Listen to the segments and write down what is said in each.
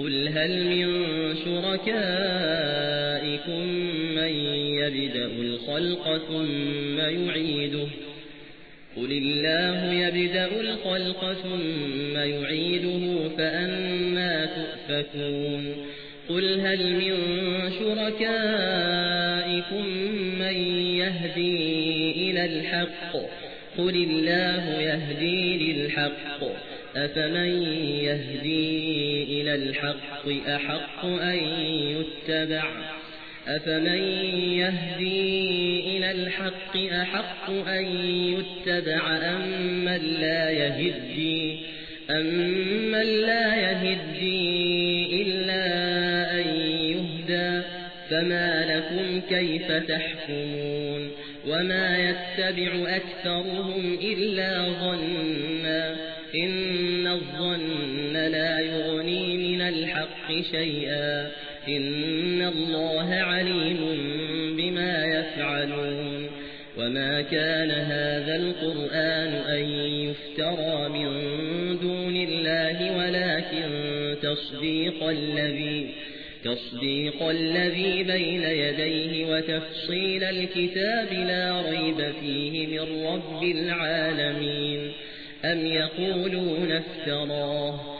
قل هل من شركائكم من يبدأ الخلق ثم يعيده قل الله يبدأ الخلق ثم يعيده فأنا تؤفكون قل هل من شركائكم من يهدي إلى الحق قل الله يهدي للحق أفمن يهدي الحق أحق أن يتبع؟ أفمن يهدي إلى الحق أحق أن يتبع أم من لا يهدي؟ أم من لا يهدي إلا أن يهدى؟ فما لكم كيف تحكمون؟ وما يتبع أكثرهم إلا ظنا إن الظن لا الحق شيئا إن الله عليم بما يفعلون وما كان هذا القرآن أن يفترى من دون الله ولكن تصديق الذي تصديق الذي بين يديه وتفصيل الكتاب لا ريب فيه من رب العالمين أم يقولون افتراه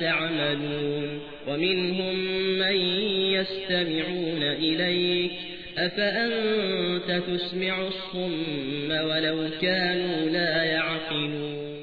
تعملون ومنهم من يستمعون إليك أفأنت تسمع الصم ولو كانوا لا يعقلون